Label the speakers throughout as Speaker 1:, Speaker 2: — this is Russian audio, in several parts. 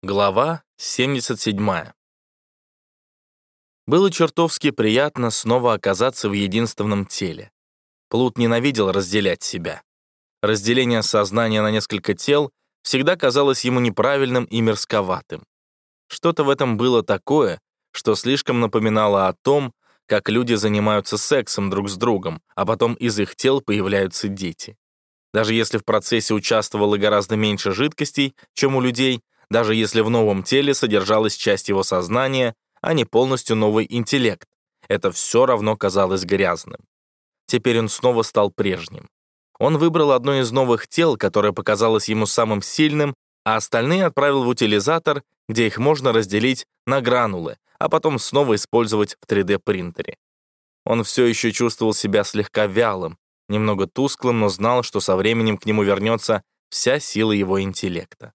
Speaker 1: Глава 77. Было чертовски приятно снова оказаться в единственном теле. Плут ненавидел разделять себя. Разделение сознания на несколько тел всегда казалось ему неправильным и мерзковатым. Что-то в этом было такое, что слишком напоминало о том, как люди занимаются сексом друг с другом, а потом из их тел появляются дети. Даже если в процессе участвовало гораздо меньше жидкостей, чем у людей, даже если в новом теле содержалась часть его сознания, а не полностью новый интеллект. Это все равно казалось грязным. Теперь он снова стал прежним. Он выбрал одно из новых тел, которое показалось ему самым сильным, а остальные отправил в утилизатор, где их можно разделить на гранулы, а потом снова использовать в 3D-принтере. Он все еще чувствовал себя слегка вялым, немного тусклым, но знал, что со временем к нему вернется вся сила его интеллекта.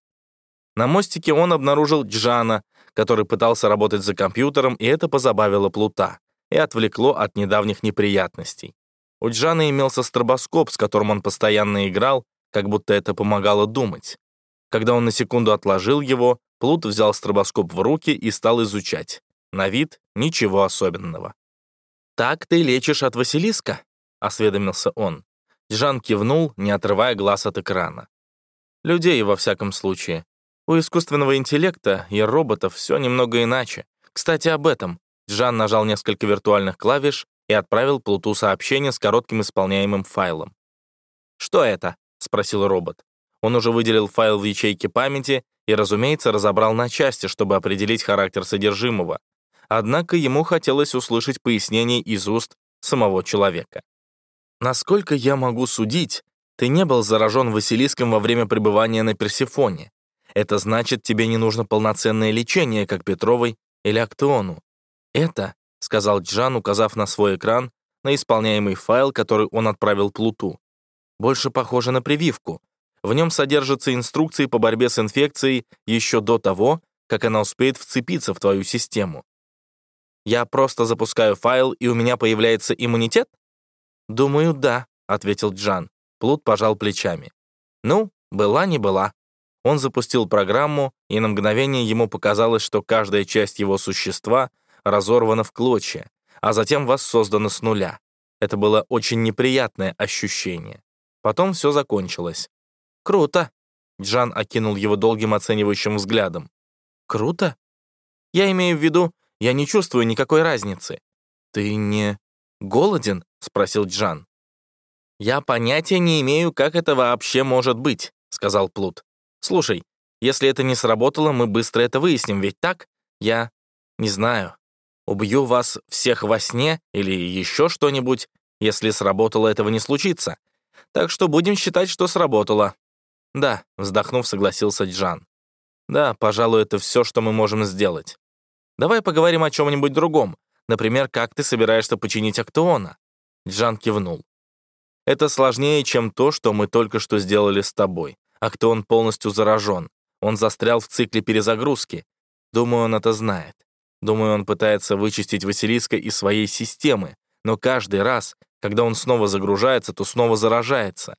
Speaker 1: На мостике он обнаружил Джана, который пытался работать за компьютером, и это позабавило Плута и отвлекло от недавних неприятностей. У Джана имелся стробоскоп, с которым он постоянно играл, как будто это помогало думать. Когда он на секунду отложил его, Плут взял стробоскоп в руки и стал изучать. На вид ничего особенного. «Так ты лечишь от Василиска?» — осведомился он. Джан кивнул, не отрывая глаз от экрана. «Людей, во всяком случае. У искусственного интеллекта и роботов все немного иначе. Кстати, об этом. Джан нажал несколько виртуальных клавиш и отправил Плуту сообщение с коротким исполняемым файлом. «Что это?» — спросил робот. Он уже выделил файл в ячейке памяти и, разумеется, разобрал на части, чтобы определить характер содержимого. Однако ему хотелось услышать пояснение из уст самого человека. «Насколько я могу судить, ты не был заражен Василиском во время пребывания на Персифоне. Это значит, тебе не нужно полноценное лечение, как Петровой или Актеону. Это, — сказал Джан, указав на свой экран, на исполняемый файл, который он отправил Плуту, больше похоже на прививку. В нем содержатся инструкции по борьбе с инфекцией еще до того, как она успеет вцепиться в твою систему. Я просто запускаю файл, и у меня появляется иммунитет? Думаю, да, — ответил Джан. Плут пожал плечами. Ну, была не была. Он запустил программу, и на мгновение ему показалось, что каждая часть его существа разорвана в клочья, а затем воссоздана с нуля. Это было очень неприятное ощущение. Потом все закончилось. «Круто!» Джан окинул его долгим оценивающим взглядом. «Круто? Я имею в виду, я не чувствую никакой разницы. Ты не голоден?» — спросил Джан. «Я понятия не имею, как это вообще может быть», — сказал Плут. Слушай, если это не сработало, мы быстро это выясним, ведь так? Я не знаю. Убью вас всех во сне или еще что-нибудь. Если сработало, этого не случится. Так что будем считать, что сработало. Да, вздохнув, согласился Джан. Да, пожалуй, это все, что мы можем сделать. Давай поговорим о чем-нибудь другом. Например, как ты собираешься починить Актеона? Джан кивнул. Это сложнее, чем то, что мы только что сделали с тобой а кто он полностью заражен. Он застрял в цикле перезагрузки. Думаю, он это знает. Думаю, он пытается вычистить Василиска из своей системы, но каждый раз, когда он снова загружается, то снова заражается.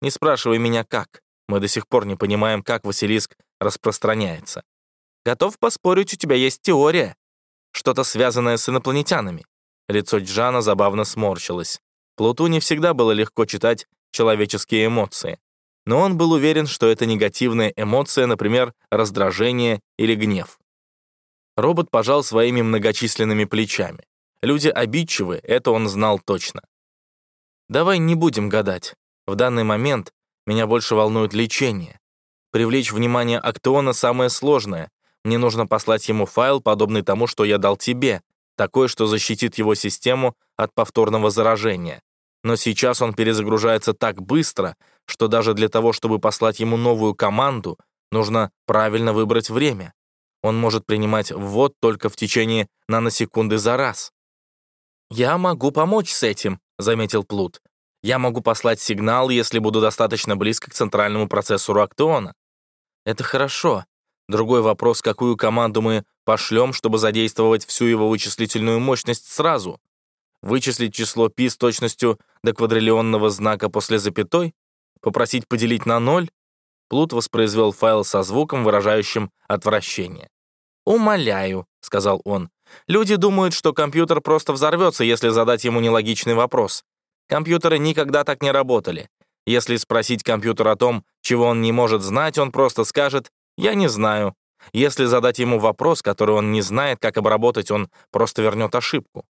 Speaker 1: Не спрашивай меня, как. Мы до сих пор не понимаем, как Василиск распространяется. Готов поспорить, у тебя есть теория. Что-то связанное с инопланетянами. Лицо Джана забавно сморщилось. Плуту не всегда было легко читать человеческие эмоции но он был уверен, что это негативная эмоция, например, раздражение или гнев. Робот пожал своими многочисленными плечами. Люди обидчивы, это он знал точно. Давай не будем гадать. В данный момент меня больше волнует лечение. Привлечь внимание Актеона самое сложное. Мне нужно послать ему файл, подобный тому, что я дал тебе, такой, что защитит его систему от повторного заражения. Но сейчас он перезагружается так быстро, что даже для того, чтобы послать ему новую команду, нужно правильно выбрать время. Он может принимать ввод только в течение наносекунды за раз. «Я могу помочь с этим», — заметил Плут. «Я могу послать сигнал, если буду достаточно близко к центральному процессору Актеона». «Это хорошо. Другой вопрос, какую команду мы пошлем, чтобы задействовать всю его вычислительную мощность сразу. Вычислить число π с точностью до квадриллионного знака после запятой? Попросить поделить на ноль? Плут воспроизвел файл со звуком, выражающим отвращение. «Умоляю», — сказал он. «Люди думают, что компьютер просто взорвется, если задать ему нелогичный вопрос. Компьютеры никогда так не работали. Если спросить компьютер о том, чего он не может знать, он просто скажет «я не знаю». Если задать ему вопрос, который он не знает, как обработать, он просто вернет ошибку.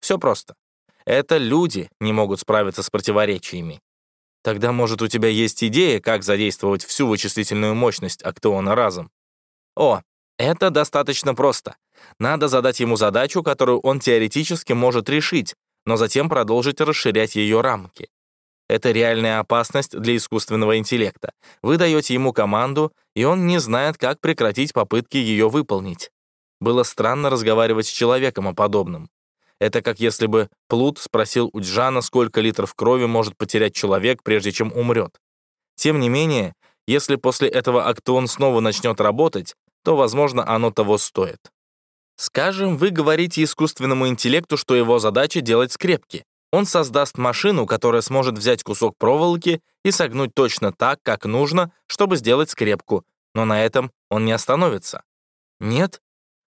Speaker 1: Все просто. Это люди не могут справиться с противоречиями. Тогда, может, у тебя есть идея, как задействовать всю вычислительную мощность Актеона разом? О, это достаточно просто. Надо задать ему задачу, которую он теоретически может решить, но затем продолжить расширять ее рамки. Это реальная опасность для искусственного интеллекта. Вы даете ему команду, и он не знает, как прекратить попытки ее выполнить. Было странно разговаривать с человеком о подобном. Это как если бы Плут спросил у Джана, сколько литров крови может потерять человек, прежде чем умрет. Тем не менее, если после этого актон снова начнет работать, то, возможно, оно того стоит. Скажем, вы говорите искусственному интеллекту, что его задача — делать скрепки. Он создаст машину, которая сможет взять кусок проволоки и согнуть точно так, как нужно, чтобы сделать скрепку, но на этом он не остановится. Нет?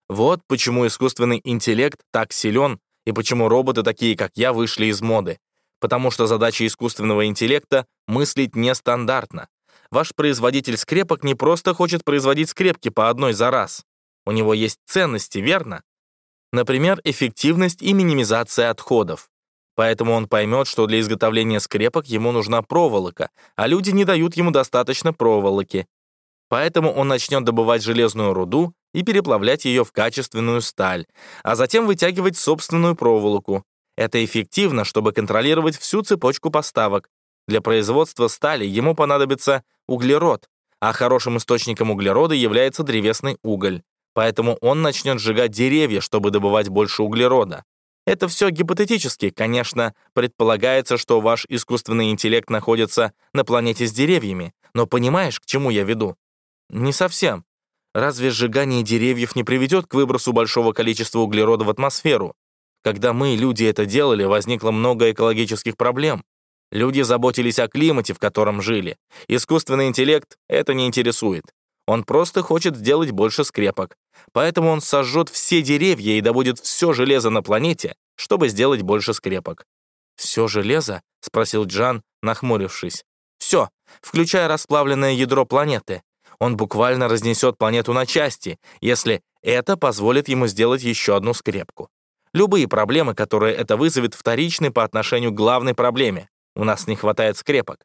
Speaker 1: Вот почему искусственный интеллект так силен, и почему роботы, такие как я, вышли из моды. Потому что задача искусственного интеллекта — мыслить нестандартно. Ваш производитель скрепок не просто хочет производить скрепки по одной за раз. У него есть ценности, верно? Например, эффективность и минимизация отходов. Поэтому он поймет, что для изготовления скрепок ему нужна проволока, а люди не дают ему достаточно проволоки. Поэтому он начнет добывать железную руду и переплавлять ее в качественную сталь, а затем вытягивать собственную проволоку. Это эффективно, чтобы контролировать всю цепочку поставок. Для производства стали ему понадобится углерод, а хорошим источником углерода является древесный уголь. Поэтому он начнет сжигать деревья, чтобы добывать больше углерода. Это все гипотетически, конечно, предполагается, что ваш искусственный интеллект находится на планете с деревьями, но понимаешь, к чему я веду? Не совсем. Разве сжигание деревьев не приведет к выбросу большого количества углерода в атмосферу? Когда мы, люди, это делали, возникло много экологических проблем. Люди заботились о климате, в котором жили. Искусственный интеллект это не интересует. Он просто хочет сделать больше скрепок. Поэтому он сожжет все деревья и добудет все железо на планете, чтобы сделать больше скрепок. «Все железо?» — спросил Джан, нахмурившись. «Все, включая расплавленное ядро планеты. Он буквально разнесет планету на части, если это позволит ему сделать еще одну скрепку. Любые проблемы, которые это вызовет, вторичны по отношению к главной проблеме. У нас не хватает скрепок.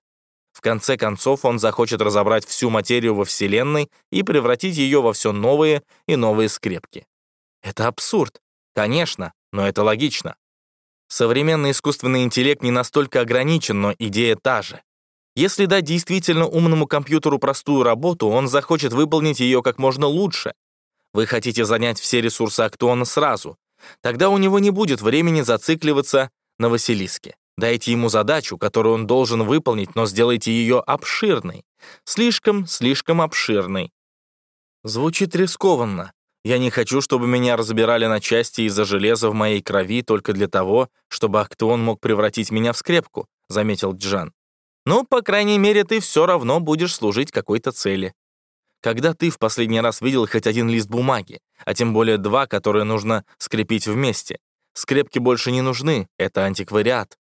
Speaker 1: В конце концов, он захочет разобрать всю материю во Вселенной и превратить ее во все новые и новые скрепки. Это абсурд. Конечно, но это логично. Современный искусственный интеллект не настолько ограничен, но идея та же. Если дать действительно умному компьютеру простую работу, он захочет выполнить ее как можно лучше. Вы хотите занять все ресурсы Актуона сразу. Тогда у него не будет времени зацикливаться на Василиске. Дайте ему задачу, которую он должен выполнить, но сделайте ее обширной. Слишком, слишком обширной. Звучит рискованно. Я не хочу, чтобы меня разбирали на части из-за железа в моей крови только для того, чтобы Актуон мог превратить меня в скрепку, заметил Джан. Ну, по крайней мере, ты все равно будешь служить какой-то цели. Когда ты в последний раз видел хоть один лист бумаги, а тем более два, которые нужно скрепить вместе? Скрепки больше не нужны, это антиквариат.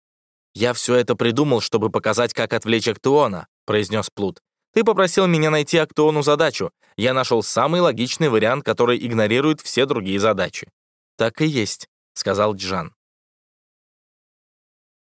Speaker 1: «Я все это придумал, чтобы показать, как отвлечь Актуона», — произнес Плут. «Ты попросил меня найти Актуону задачу. Я нашел самый логичный вариант, который игнорирует все другие задачи». «Так и есть», — сказал Джан.